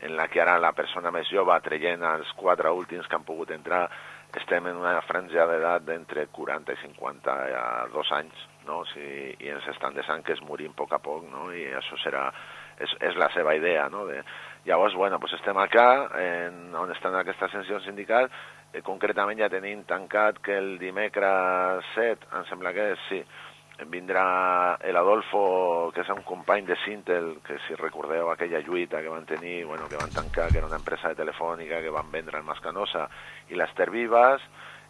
en la que ara la persona més jove, traient els quatre últims que han pogut entrar, estem en una franja d'edat d'entre 40 i 52 anys, no? O sigui, i ens estan deixant que es morim a poc a poc, no? I això serà, és, és la seva idea, no? De, llavors, bueno, pues estem acá, en, on estan aquestes seccions sindicals, eh, concretament ja tenim tancat que el dimecres 7, em sembla que és, sí, vindrà el Adolfo, que és un company de Sintel, que si recordeu aquella lluita que van tenir, bueno, que van tancar, que era una empresa de telefònica que van vendre el Mascanosa, i l'Ester Vivas,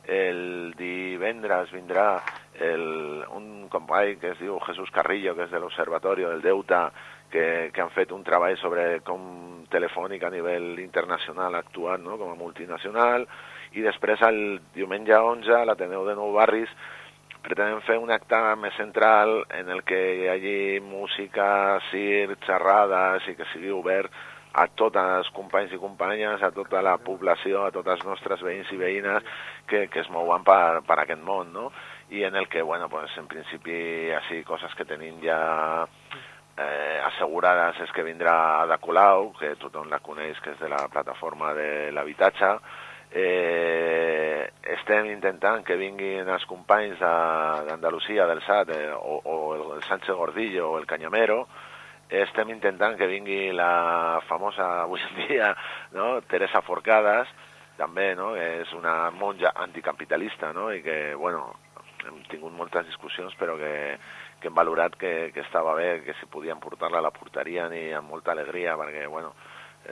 el divendres vindrà el, un company que es diu Jesús Carrillo, que és de l'Observatori del Deute, que, que han fet un treball sobre com Telefònica a nivell internacional ha actuat no? com a multinacional, i després el diumenge 11 a l'Ateneu de Nou Barris pretenem fer un acte més central en el que hi hagi música, circ, xerrades i que sigui obert a tots els companys i companyes, a tota la població, a tots els nostres veïns i veïnes que, que es mouen per, per aquest món, no? I en el que, bueno, pues, en principi, així, coses que tenim ja eh, assegurades és que vindrà Ada Colau, que tothom la coneix, que és de la plataforma de l'habitatge, eh, estem intentant que vinguin els companys d'Andalusia, del SAT, eh, o, o el Sánchez Gordillo o el Cañamero, estem intentant que vingui la famosa avui en dia, no? Teresa Forcades, també, no? és una monja anticapitalista, no? i que, bueno, hem tingut moltes discussions, però que, que hem valorat que, que estava bé, que si podien portar-la la portarien i amb molta alegria, perquè, bueno,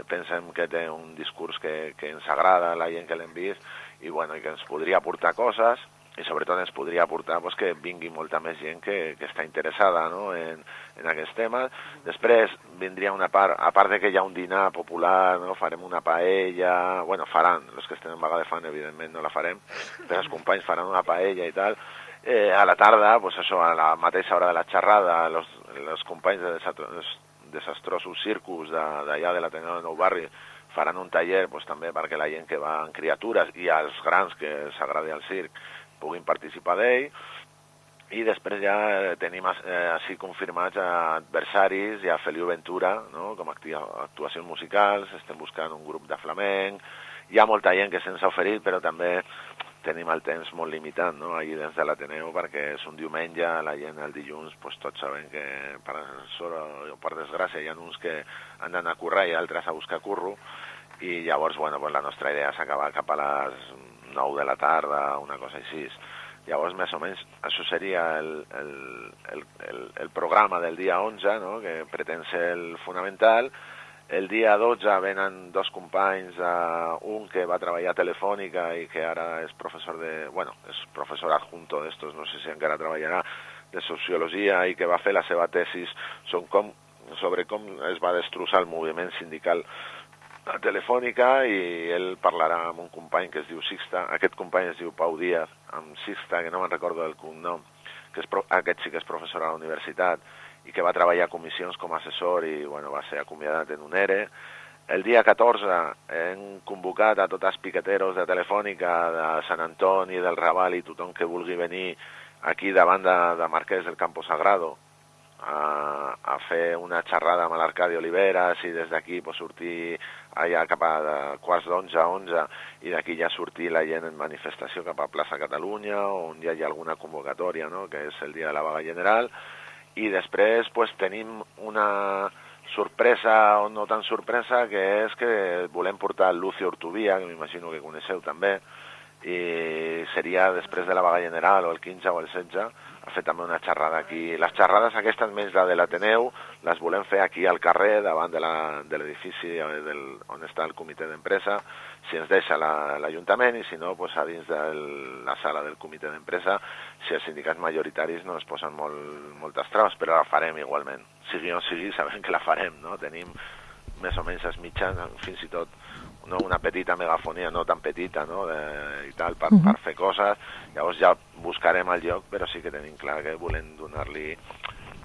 pensem que té un discurs que, que ens agrada la gent que l'hem vist i, bueno, i que ens podria aportar coses i sobretot ens podria aportar pues, que vingui molta més gent que, que està interessada no? en, en aquests temes. Després vindria una part, a part de que hi ha un dinar popular, no? farem una paella, bueno, faran, els que estem en vaga de fan evidentment no la farem, però els companys faran una paella i tal, eh, a la tarda, pues això, a la mateixa hora de la xerrada, els, companys de des- desastrosos circus de- d'allà de l'Ateneu de Nou Barri faran un taller pues, també perquè la gent que va en criatures i als grans que s'agradi el circ puguin participar d'ell i després ja eh, tenim eh, així confirmats a adversaris i a Feliu Ventura no? com a actuacions musicals, estem buscant un grup de flamenc, hi ha molta gent que se'ns ha oferit però també tenim el temps molt limitat no? allí dins de l'Ateneu perquè és un diumenge, la gent el dilluns pues, tots sabem que per sort o per desgràcia hi ha uns que han d'anar a currar i altres a buscar curro i llavors bueno, pues, la nostra idea és acabar cap a les 9 de la tarda, una cosa així. Llavors, més o menys, això seria el, el, el, el, el programa del dia 11, no? que pretén ser el fonamental. El dia 12 venen dos companys, uh, un que va treballar a Telefònica i que ara és professor de... Bueno, és professor adjunto d'estos, no sé si encara treballarà, de Sociologia i que va fer la seva tesis sobre com, sobre com es va destrossar el moviment sindical a Telefònica i ell parlarà amb un company que es diu Sixta, aquest company es diu Pau Díaz, amb Sixta, que no me'n recordo del cognom, que és aquest sí que és professor a la universitat i que va treballar a comissions com a assessor i bueno, va ser acomiadat en un ERE. El dia 14 hem convocat a tots els piqueteros de Telefònica, de Sant Antoni, del Raval i tothom que vulgui venir aquí davant de, de Marquès del Campo Sagrado a, a fer una xerrada amb l'Arcadi Oliveres i des d'aquí pues, sortir allà cap a de quarts d'onze a onze i d'aquí ja sortir la gent en manifestació cap a plaça Catalunya on ja hi ha alguna convocatòria, no? que és el dia de la vaga general i després pues, tenim una sorpresa o no tan sorpresa que és que volem portar Lucio Ortubia, que m'imagino que coneixeu també, i seria després de la vaga general o el 15 o el 16 a fer també una xerrada aquí. Les xerrades aquestes més la de l'Ateneu les volem fer aquí al carrer davant de l'edifici eh, on està el comitè d'empresa si ens deixa la- l'Ajuntament i si no pues, a dins de la sala del comitè d'empresa si els sindicats majoritaris no es posen molt, moltes traves però la farem igualment sigui o sigui sabem que la farem no? tenim més o menys els mitjans fins i tot no? una petita megafonia no tan petita no? de, i tal per, Mhm. per fer coses llavors ja buscarem el lloc però sí que tenim clar que volem donar-li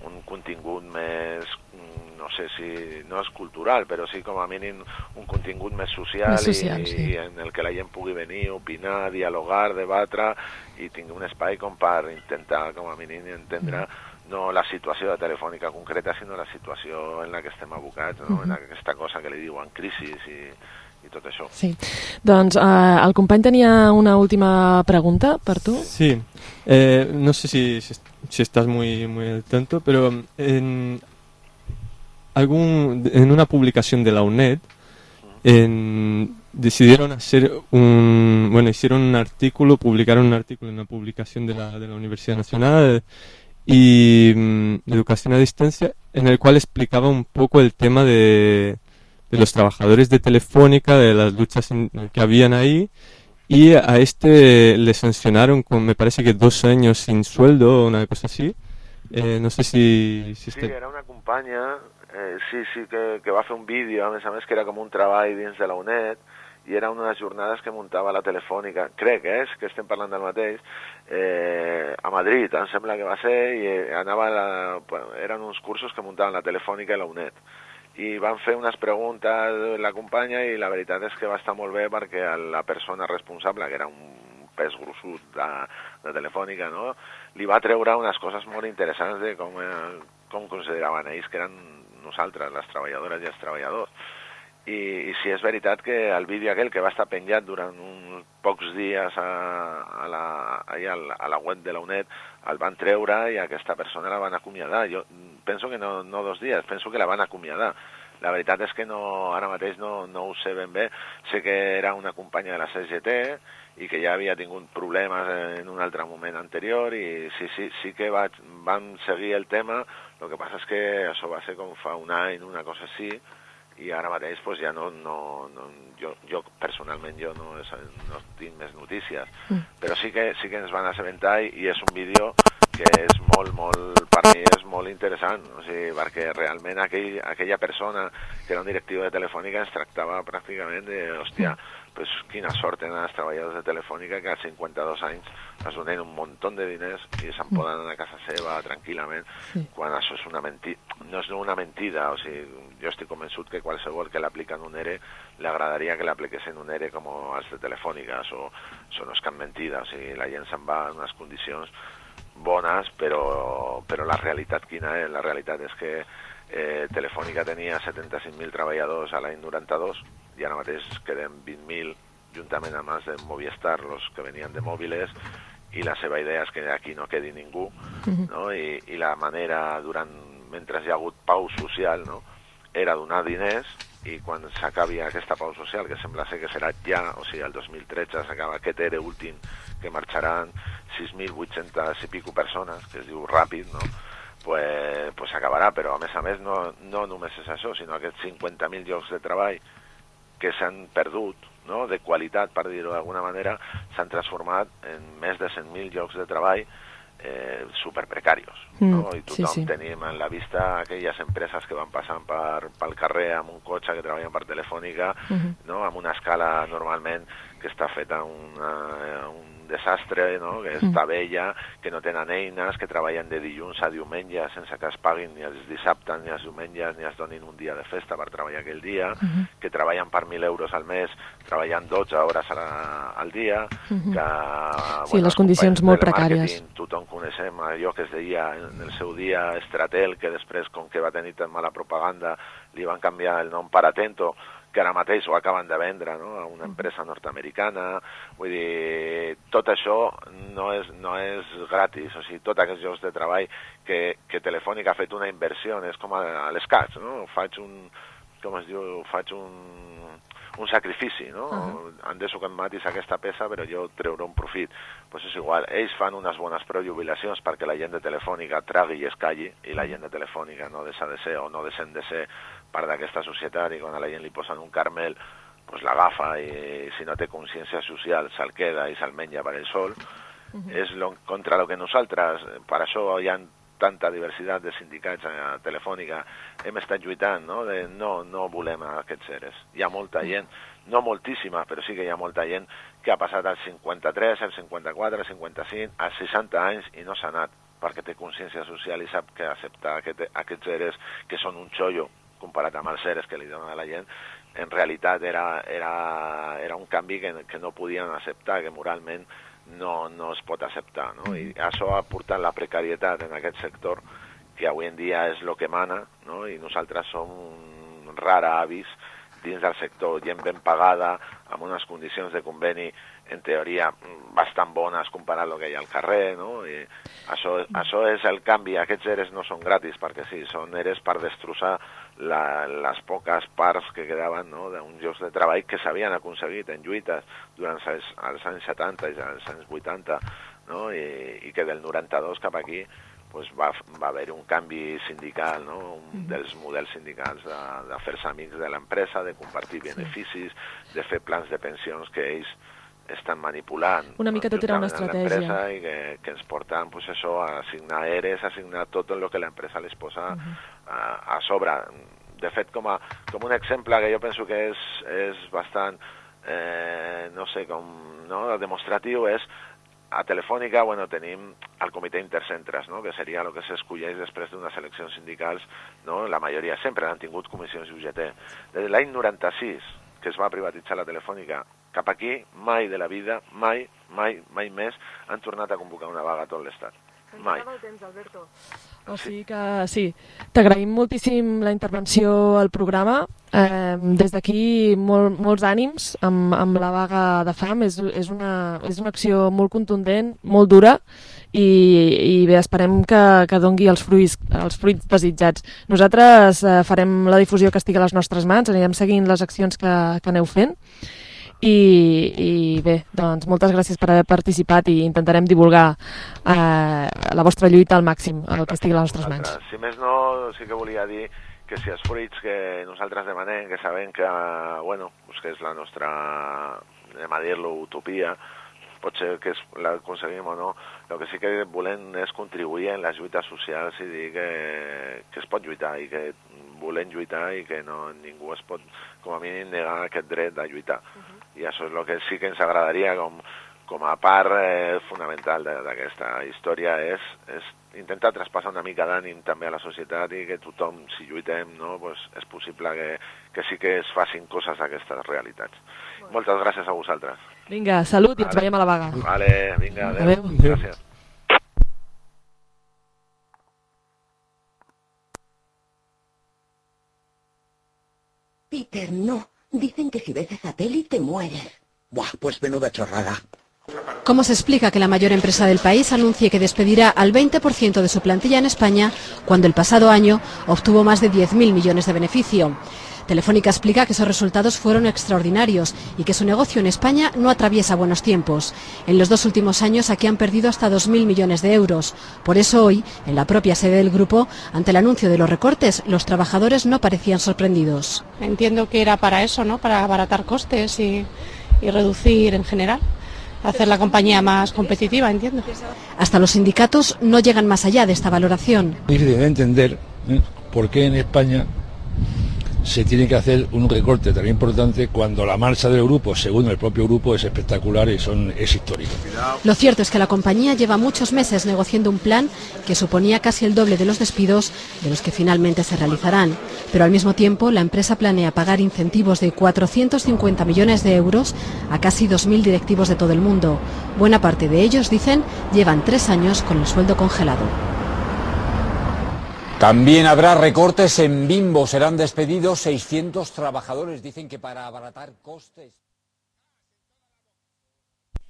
un contingut més mm, no sé si no és cultural però sí com a mínim un contingut més social, Més social, i, sí. i en el que la gent pugui venir, opinar, dialogar, debatre i tingui un espai com per intentar com a mínim entendre no la situació de telefònica concreta, sinó la situació en la que estem abocats, no? en aquesta cosa que li diuen crisi i, i tot això. Sí. Doncs eh, el company tenia una última pregunta per tu. Sí, eh, no sé si, si, si estás muy, muy al tanto, pero en, algún, en una publicación de la UNED en- decidieron hacer un, bueno, hicieron un artículo, publicaron un artículo en una publicación de la, de la Universidad Nacional y mm, de Educación a Distancia, en el cual explicaba un poco el tema de, de los trabajadores de Telefónica, de las luchas en- que habían ahí, y a este le sancionaron con, me parece que dos años sin sueldo o una cosa así. Eh, no sé si, si Sí, era una companya, eh, sí, sí, que, que va fer un vídeo, a més a més, que era com un treball dins de la UNED, i era una de les jornades que muntava la Telefònica, crec, eh, que estem parlant del mateix, eh, a Madrid, em sembla que va ser, i eh, anava a la, eren uns cursos que muntaven la Telefònica i la UNED. I van fer unes preguntes la companya i la veritat és que va estar molt bé perquè la persona responsable, que era un pes gruixut de, de Telefònica, no? li va treure unes coses molt interessants de com, eh, com consideraven ells que eren nosaltres, les treballadores i els treballadors. I, i sí, és veritat que el vídeo aquell que va estar penjat durant uns pocs dies a, a, la, a la, a la web de la UNED el van treure i aquesta persona la van acomiadar. Jo penso que no, no dos dies, penso que la van acomiadar. La veritat és que no, ara mateix no, no ho sé ben bé. Sé que era una companya de la CGT i que ja havia tingut problemes en un altre moment anterior i sí, sí, sí que vaig, vam seguir el tema, el que passa és que això va ser com fa un any, una cosa així, i ara mateix pues, ja no, no, no jo, jo personalment jo no, no tinc més notícies. Mm. però sí que, sí que ens van assabentar i, i és un vídeo que és molt, molt, per mi és molt interessant, o sigui, perquè realment aquell, aquella persona que era un directiu de Telefònica ens tractava pràcticament de, hòstia, pues quina sort tenen els treballadors de Telefònica que a 52 anys es donen un munt de diners i se'n poden anar a casa seva tranquil·lament Sí. quan això és una mentida, no és una mentida, o sigui, jo estic convençut que qualsevol que l'apliquen un ERE li agradaria que l'apliquessin un ERE com els de Telefònica, això, això no és cap mentida, o sigui, la gent se'n va en unes condicions bones, però, però la realitat quina és? La realitat és que eh, Telefònica tenia 75.000 treballadors a l'any 92 i ara mateix queden 20.000 juntament amb els de Movistar, los que venien de mòbiles, i la seva idea és que aquí no quedi ningú, no? I, i la manera, durant, mentre hi ha hagut pau social, no? era donar diners i quan s'acabi aquesta pau social, que sembla ser que serà ja, o sigui, el 2013 s'acaba aquest ERE últim, que marxaran 6.800 i pico persones, que es diu ràpid, no? pues, pues s'acabarà, però a més a més no, no només és això, sinó aquests 50.000 llocs de treball que s'han perdut, no? de qualitat, per dir-ho d'alguna manera, s'han transformat en més de 100.000 llocs de treball eh, superprecarios. No? Mm, I sí, tothom sí. tenim en la vista aquelles empreses que van passant per, pel carrer amb un cotxe que treballen per Telefònica, Mhm. no? amb una escala normalment que està feta una, un desastre, no? que Mm. està vella, que no tenen eines, que treballen de dilluns a diumenge sense que es paguin ni els dissabtes ni els diumenges ni es donin un dia de festa per treballar aquell dia, Mhm. que treballen per 1.000 euros al mes treballant 12 hores a la, al dia, Mhm. que... Sí, les els condicions molt precàries. Tothom coneixem allò que es deia en el seu dia Estratel, que després, com que va tenir tan mala propaganda, li van canviar el nom per Atento, que ara mateix ho acaben de vendre no? a una empresa nord-americana. Vull dir, tot això no és, no és gratis, o sigui, tots aquests llocs de treball que, que Telefònica ha fet una inversió, és com a, a l'escats, no? Faig un, com es diu, faig un, un sacrifici, no? Ahà. Han de que em matis aquesta peça, però jo treuré un profit. Pues és igual, ells fan unes bones prejubilacions perquè la gent de Telefònica tragui i es calli, i la gent de Telefònica no deixa de ser o no deixen de ser part d'aquesta societat, i quan a la gent li posen un carmel, pues l'agafa i si no té consciència social se'l queda i se'l menja per el sol, és lo, contra lo que nosaltres, per això hi ha tanta diversitat de sindicats a Telefònica, hem estat lluitant, no? De no, no volem aquests seres. Hi ha molta gent, no moltíssima, però sí que hi ha molta gent que ha passat als 53, als 54, als 55, als 60 anys i no s'ha anat perquè té consciència social i sap que acceptar aquest, aquests seres que són un xollo comparat amb els seres que li donen a la gent, en realitat era, era, era un canvi que, que no podien acceptar, que moralment no, no es pot acceptar. No? I això ha portat la precarietat en aquest sector, que avui en dia és el que mana, no? i nosaltres som un rara avis dins del sector, gent ben pagada, amb unes condicions de conveni en teoria bastant bones comparat el que hi ha al carrer, no? I això, això és el canvi, aquests eres no són gratis, perquè sí, són eres per destrossar la, les poques parts que quedaven no? d'uns llocs de treball que s'havien aconseguit en lluites durant els, els anys 70 i els anys 80, no? I, i que del 92 cap aquí pues va, va haver un canvi sindical, no? un dels models sindicals de, de fer-se amics de l'empresa, de compartir beneficis, de fer plans de pensions que ells estan manipulant. Una mica tot era una estratègia. I que, que ens porten pues, això, a assignar ERES, a assignar tot el que l'empresa les posa a, a sobre. De fet, com, a, com un exemple que jo penso que és, és bastant, eh, no sé, com no, demostratiu, és a Telefònica bueno, tenim el comitè intercentres, no? que seria el que s'escolleix després d'unes eleccions sindicals, no? la majoria sempre han tingut comissions UGT. Des de l'any 96, que es va privatitzar la Telefònica, cap aquí, mai de la vida, mai, mai, mai més, han tornat a convocar una vaga a tot l'Estat. mai. O sigui que sí, t'agraïm moltíssim la intervenció al programa. Eh, des d'aquí molt, molts ànims amb, amb la vaga de fam. És, és, una, és una acció molt contundent, molt dura i, i bé, esperem que, que dongui els fruits, els fruits desitjats. Nosaltres eh, farem la difusió que estigui a les nostres mans, anirem seguint les accions que, que aneu fent i, i bé, doncs moltes gràcies per haver participat i intentarem divulgar eh, la vostra lluita al màxim, el que estigui a les nostres mans. Si més no, sí que volia dir que si els fruits que nosaltres demanem, que sabem que, bueno, que és la nostra, anem a dir-lo, utopia, pot ser que l'aconseguim o no, el que sí que volem és contribuir en les lluites socials i dir que, que es pot lluitar i que volem lluitar i que no, ningú es pot, com a mínim, negar aquest dret de lluitar. I això és el que sí que ens agradaria com, com a part eh, fonamental de- d'aquesta història és, és intentar traspassar una mica d'ànim també a la societat i que tothom, si lluitem, no, pues és possible que, que sí que es facin coses a aquestes realitats. Moltes gràcies a vosaltres. Vinga, salut i ens Vale. veiem a la vaga. Vale, vinga, adéu. Adéu. Gràcies. Peter, no. Dicen que si ves esa peli te mueres. Buah, pues menuda chorrada. ¿Cómo se explica que la mayor empresa del país anuncie que despedirá al 20% de su plantilla en España cuando el pasado año obtuvo más de 10.000 millones de beneficio? Telefónica explica que esos resultados fueron extraordinarios y que su negocio en España no atraviesa buenos tiempos. En los dos últimos años aquí han perdido hasta 2.000 millones de euros. Por eso hoy, en la propia sede del grupo, ante el anuncio de los recortes, los trabajadores no parecían sorprendidos. Entiendo que era para eso, ¿no? Para abaratar costes y, y reducir en general, hacer la compañía más competitiva, entiendo. Hasta los sindicatos no llegan más allá de esta valoración. difícil de entender ¿eh? por qué en España se tiene que hacer un recorte tan importante cuando la marcha del grupo, según el propio grupo, es espectacular y son, es histórico. Lo cierto es que la compañía lleva muchos meses negociando un plan que suponía casi el doble de los despidos de los que finalmente se realizarán. Pero al mismo tiempo, la empresa planea pagar incentivos de 450 millones de euros a casi 2.000 directivos de todo el mundo. Buena parte de ellos, dicen, llevan tres años con el sueldo congelado. También habrá recortes en Bimbo. Serán despedidos 600 trabajadores. Dicen que para abaratar costes.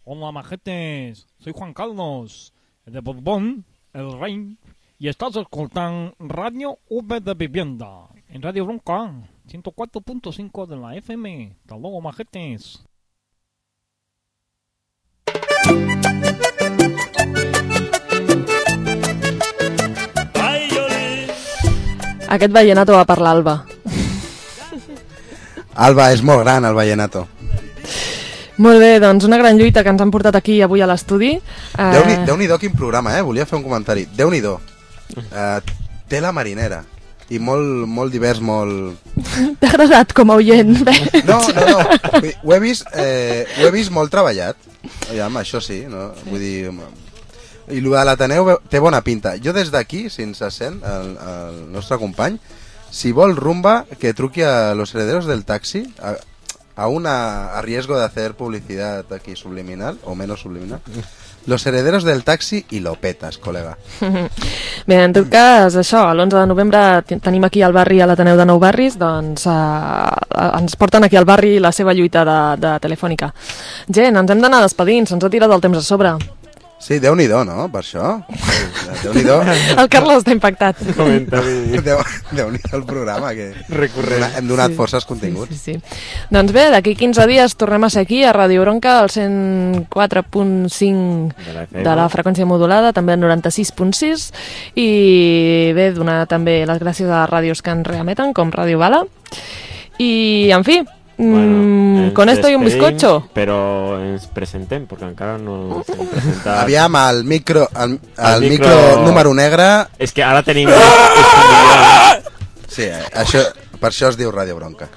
Hola, majetes. Soy Juan Carlos, de Borbón, el rey. Y estás escuchando Radio V de Vivienda en Radio Bronca 104.5 de la FM. Hasta luego, majetes. Aquest vallenato va per l'Alba. Alba, és molt gran el Vallenato. Molt bé, doncs una gran lluita que ens han portat aquí avui a l'estudi. Eh, Déu-n'hi Déu do quin programa, eh? Volia fer un comentari. Déu-n'hi-do. Uh, té la marinera. I molt, molt divers, molt... T'ha agradat com a oient? No, no, no. Vull dir, Ho he vist, eh, ho he vist molt treballat. Aviam, això sí, no? Vull dir... I el de l'Ateneu té bona pinta. Jo des d'aquí, si ens sent el, el nostre company, si vol rumba, que truqui a los herederos del taxi, a, a una a riesgo de hacer publicidad aquí subliminal, o menos subliminal. Los herederos del taxi i lo petas, col·lega. Bé, en tot cas, això, l'11 de novembre ten- tenim aquí al barri, a l'Ateneu de Nou Barris, doncs eh, ens porten aquí al barri la seva lluita de, de Telefònica. Gent, ens hem d'anar despedint, se'ns ha tirat el temps a sobre. Sí, déu-n'hi-do, no?, per això. Déu-n'hi-do. El Carlos està impactat. Comentari. Déu, Déu-n'hi-do el programa, que Recurrent. hem donat Sí. forces continguts. Sí, sí. Doncs bé, d'aquí 15 dies tornem a ser aquí a Radio Bronca, al 104.5 De de la freqüència modulada, també al 96.6 i bé, donar també les gràcies a les ràdios que ens reemeten, com Ràdio Bala. I, en fi, mm, ens con esto y un bizcocho. Però ens presentem, perquè encara no ens hem presentat. Aviam, el micro, el, el El micro... micro número negre... És que ara tenim... Sí, eh, això, per això es diu Radio Bronca.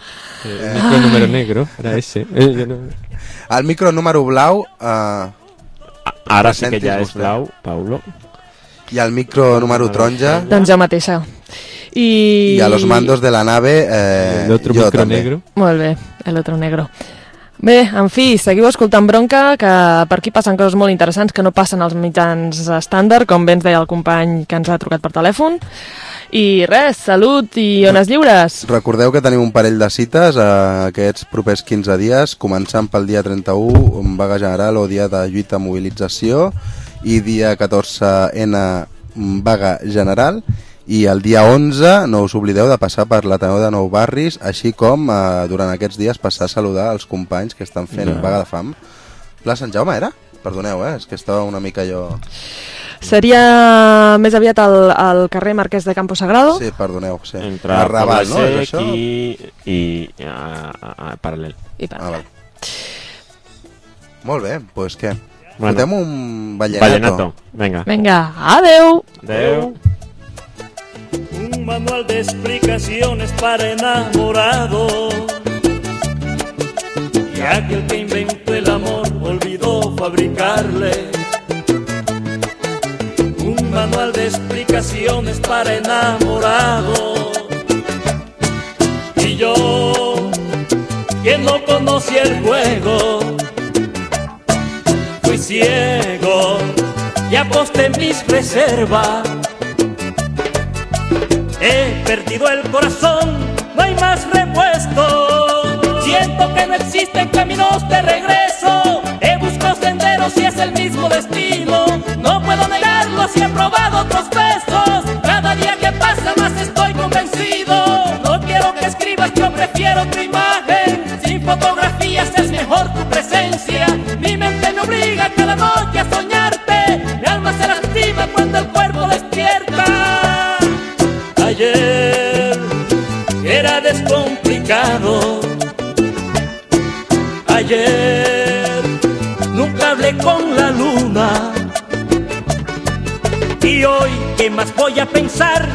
El micro número negro, era ese. Eh, no- El micro número blau... Eh, Ara sí que ja és blau, Paulo. I el micro número taronja... Doncs jo mateixa. I... I a los mandos de la nave... Eh, El otro jo micro també. negro. Molt bé, el otro negro. Bé, en fi, seguiu escoltant Bronca, que per aquí passen coses molt interessants que no passen als mitjans estàndard, com bé ens deia el company que ens ha trucat per telèfon. I res, salut i ones lliures. Recordeu que tenim un parell de cites a aquests propers 15 dies, començant pel dia 31, un vaga general o dia de lluita mobilització, i dia 14N mm, vaga general, i el dia 11 no us oblideu de passar per l'Ateneu de Nou Barris, així com eh, durant aquests dies passar a saludar els companys que estan fent Ja. vaga de fam. Pla Sant Jaume era? Perdoneu, eh? és que estava una mica jo... Seria més aviat al, al carrer Marquès de Campo Sagrado. Sí, perdoneu, sí. Entre Raval, no? És Sec això? i, i a, a, a paral·lel. I Ah, val. Molt bé, doncs pues què? Bueno. Fotem un vallenato. Vallenato, venga. Vinga, adeu! Adeu. Un manual de explicaciones para enamorados. Y aquel que inventó el amor olvidó fabricarle. Un manual de explicaciones para enamorados. Y yo, que no conocía el juego, fui ciego y aposté mis reservas. He perdido el corazón, no hay más repuesto. Siento que no existen caminos de regreso. He buscado senderos y es el mismo destino. No puedo negarlo si he probado otros besos. Cada día que pasa más estoy convencido. No quiero que escribas, yo prefiero tu imagen. Sin fotografías es mejor tu presencia. Mi mente me obliga cada noche a soñarte. Mi alma se lastima cuando el cuerpo despierta. Ayer era descomplicado. Ayer nunca hablé con la luna. Y hoy, ¿qué más voy a pensar